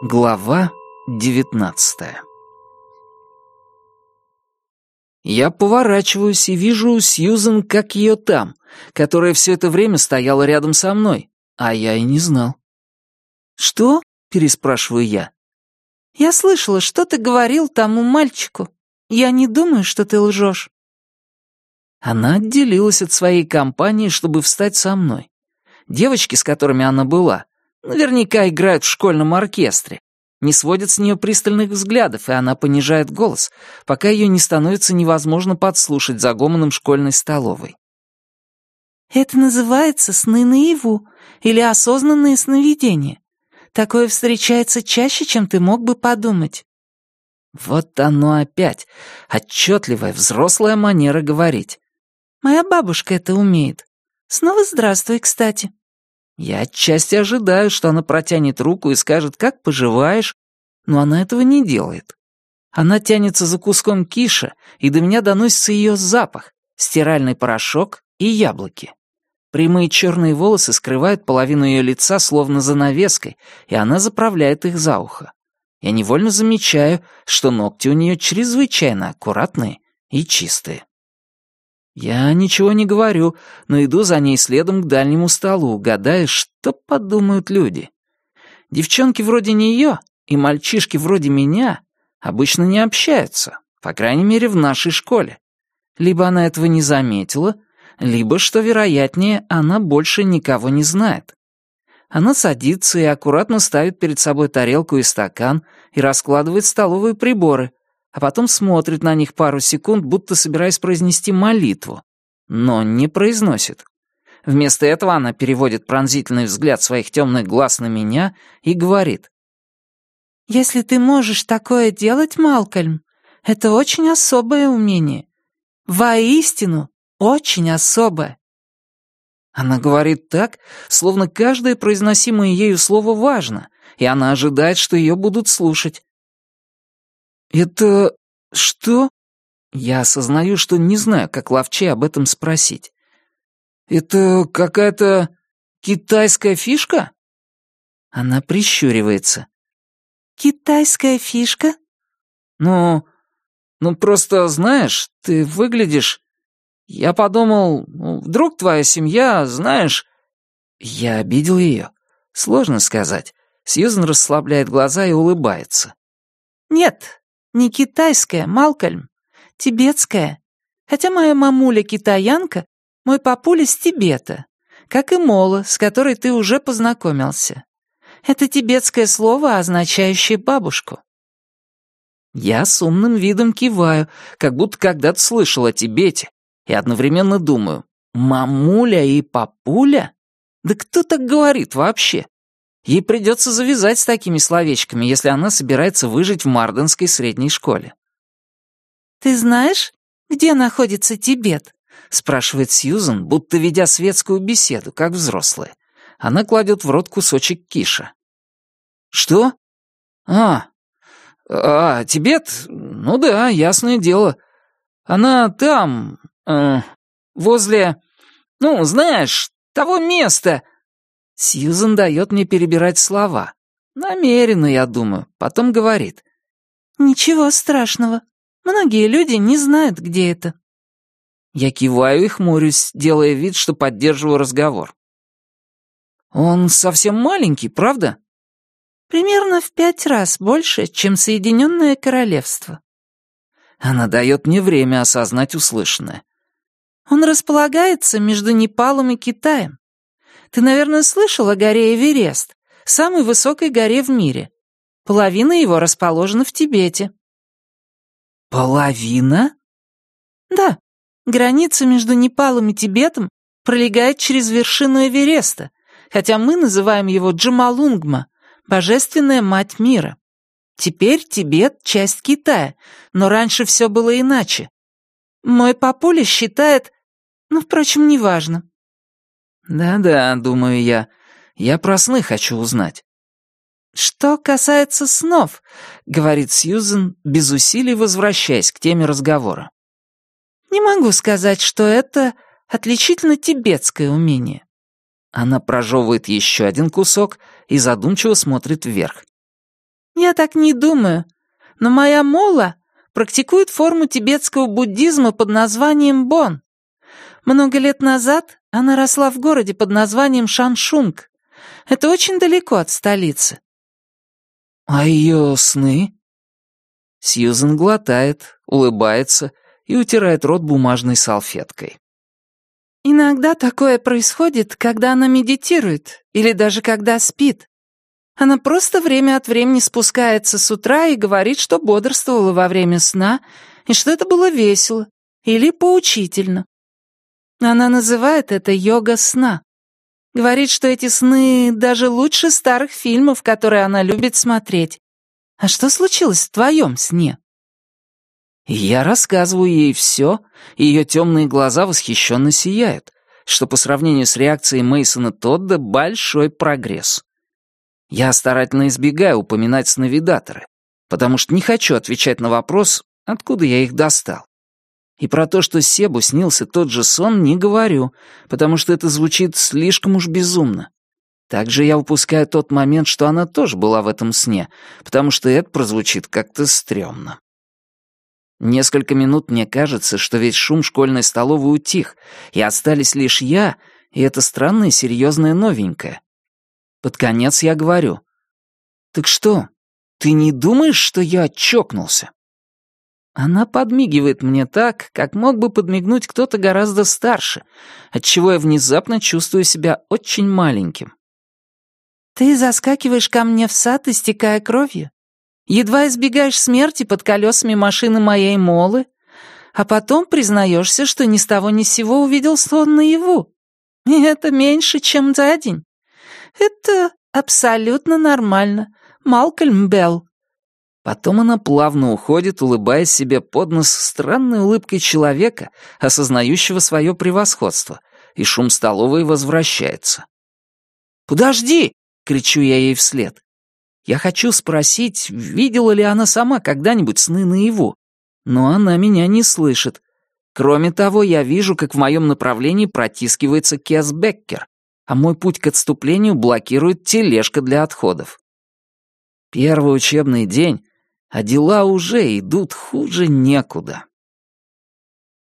Глава девятнадцатая Я поворачиваюсь и вижу Сьюзен, как ее там, которая все это время стояла рядом со мной, а я и не знал. «Что?» — переспрашиваю я. «Я слышала, что ты говорил тому мальчику. Я не думаю, что ты лжешь». Она отделилась от своей компании, чтобы встать со мной. Девочки, с которыми она была, наверняка играют в школьном оркестре, не сводят с нее пристальных взглядов, и она понижает голос, пока ее не становится невозможно подслушать за гомоном школьной столовой. «Это называется сны наяву или осознанные сновидения. Такое встречается чаще, чем ты мог бы подумать». Вот оно опять. Отчетливая взрослая манера говорить. «Моя бабушка это умеет. Снова здравствуй, кстати». Я отчасти ожидаю, что она протянет руку и скажет, как поживаешь, но она этого не делает. Она тянется за куском киша, и до меня доносится ее запах, стиральный порошок и яблоки. Прямые черные волосы скрывают половину ее лица словно занавеской, и она заправляет их за ухо. Я невольно замечаю, что ногти у нее чрезвычайно аккуратные и чистые. Я ничего не говорю, но иду за ней следом к дальнему столу, гадая, что подумают люди. Девчонки вроде нее и мальчишки вроде меня обычно не общаются, по крайней мере, в нашей школе. Либо она этого не заметила, либо, что вероятнее, она больше никого не знает. Она садится и аккуратно ставит перед собой тарелку и стакан и раскладывает столовые приборы, а потом смотрит на них пару секунд, будто собираясь произнести молитву, но не произносит. Вместо этого она переводит пронзительный взгляд своих темных глаз на меня и говорит. «Если ты можешь такое делать, Малкольм, это очень особое умение. Воистину, очень особое». Она говорит так, словно каждое произносимое ею слово важно, и она ожидает, что ее будут слушать. «Это... что?» Я осознаю, что не знаю, как ловче об этом спросить. «Это какая-то китайская фишка?» Она прищуривается. «Китайская фишка?» «Ну, ну просто, знаешь, ты выглядишь... Я подумал, ну, вдруг твоя семья, знаешь...» Я обидел ее. Сложно сказать. Сьюзен расслабляет глаза и улыбается. «Нет, не китайская, Малкольм, тибетская. Хотя моя мамуля китаянка, мой папуля с Тибета, как и Мола, с которой ты уже познакомился. Это тибетское слово, означающее бабушку. Я с умным видом киваю, как будто когда-то слышал о Тибете, и одновременно думаю, мамуля и папуля? Да кто так говорит вообще? Ей придется завязать с такими словечками, если она собирается выжить в Марденской средней школе. «Ты знаешь, где находится Тибет?» — спрашивает Сьюзен, будто ведя светскую беседу, как взрослая. Она кладет в рот кусочек киша. «Что? А, а, Тибет? Ну да, ясное дело. Она там, э, возле, ну, знаешь, того места, Сьюзен дает мне перебирать слова. Намеренно, я думаю. Потом говорит. «Ничего страшного. Многие люди не знают, где это». Я киваю и хмурюсь, делая вид, что поддерживаю разговор. «Он совсем маленький, правда?» «Примерно в пять раз больше, чем Соединенное Королевство». Она дает мне время осознать услышанное. «Он располагается между Непалом и Китаем. Ты, наверное, слышал о горе Эверест, самой высокой горе в мире. Половина его расположена в Тибете». «Половина?» «Да. Граница между Непалом и Тибетом пролегает через вершину Эвереста, хотя мы называем его Джамалунгма, божественная мать мира. Теперь Тибет — часть Китая, но раньше все было иначе. Мой папуля считает... Ну, впрочем, неважно. «Да-да», — думаю я, — «я про сны хочу узнать». «Что касается снов», — говорит Сьюзен, без усилий возвращаясь к теме разговора. «Не могу сказать, что это отличительно тибетское умение». Она прожевывает еще один кусок и задумчиво смотрит вверх. «Я так не думаю. Но моя Мола практикует форму тибетского буддизма под названием Бон. Много лет назад она росла в городе под названием Шаншунг. Это очень далеко от столицы». «А ее сны?» Сьюзен глотает, улыбается и утирает рот бумажной салфеткой. Иногда такое происходит, когда она медитирует или даже когда спит. Она просто время от времени спускается с утра и говорит, что бодрствовала во время сна и что это было весело или поучительно. Она называет это йога сна. Говорит, что эти сны даже лучше старых фильмов, которые она любит смотреть. А что случилось в твоем сне? Я рассказываю ей все, и ее темные глаза восхищенно сияют, что по сравнению с реакцией Мейсона Тодда большой прогресс. Я старательно избегаю упоминать сновидаторы, потому что не хочу отвечать на вопрос, откуда я их достал. И про то, что Себу снился тот же сон, не говорю, потому что это звучит слишком уж безумно. Также я упускаю тот момент, что она тоже была в этом сне, потому что это прозвучит как-то стрёмно. Несколько минут мне кажется, что весь шум школьной столовой утих, и остались лишь я и это странное серьезное новенькое. Под конец я говорю. «Так что, ты не думаешь, что я чокнулся?» Она подмигивает мне так, как мог бы подмигнуть кто-то гораздо старше, отчего я внезапно чувствую себя очень маленьким. «Ты заскакиваешь ко мне в сад, истекая кровью? едва избегаешь смерти под колесами машины моей Молы, а потом признаешься, что ни с того ни с сего увидел сон наяву. И это меньше, чем за день. Это абсолютно нормально, Малкольм Белл. Потом она плавно уходит, улыбаясь себе под нос странной улыбкой человека, осознающего свое превосходство, и шум столовой возвращается. «Подожди!» — кричу я ей вслед. Я хочу спросить, видела ли она сама когда-нибудь сны наяву, но она меня не слышит. Кроме того, я вижу, как в моем направлении протискивается Кес Беккер, а мой путь к отступлению блокирует тележка для отходов. Первый учебный день, а дела уже идут хуже некуда.